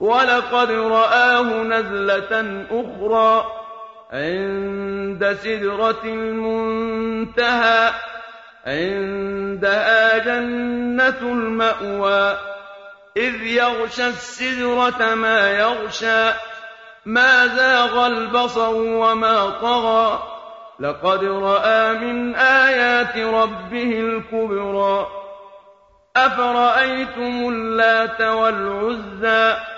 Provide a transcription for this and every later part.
وَلَقَدْ رَآهُ نَزْلَةً أُخْرَىٰ عِندَ سِدْرَةِ الْمُنتَهَىٰ عِندَهَا جَنَّةُ الْمَأْوَىٰ إِذْ يَغْشَى السِّدْرَةَ مَا يَغْشَىٰ مَا زَاغَ الْبَصَرُ وَمَا طَغَىٰ. لَقَدْ رَأَىٰ مِنْ آيَاتِ رَبِّهِ الْكُبْرَىٰ أَفَرَأَيْتُمُ اللَّاتَ وَالْعُزَّىٰ؟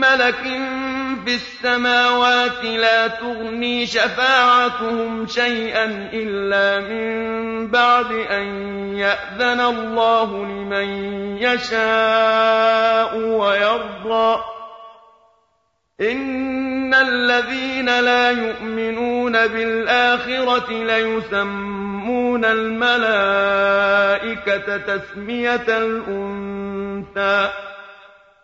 مَّلَكٍ فِي السَّمَاوَاتِ لَا تُغْنِي شَفَاعَتُهُمْ شَيْئًا إِلَّا مِن بَعْدِ أَن يَأْذَنَ اللَّهُ لِمَن يَشَاءُ وَيَرْضَىٰ. إِنَّ الَّذِينَ لَا يُؤْمِنُونَ بِالْآخِرَةِ لَيُسَمُّونَ الْمَلَائِكَةَ تَسْمِيَةَ الْأُنثَىٰ.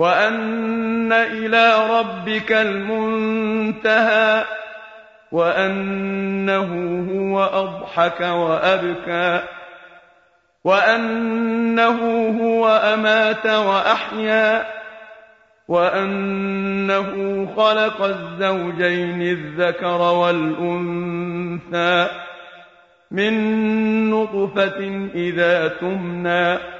وأن إلى ربك المنتهى وأنه هو أضحك وأبكى وأنه هو أمات وأحيا وأنه خلق الزوجين الذكر والأنثى من نطفة إذا تمنى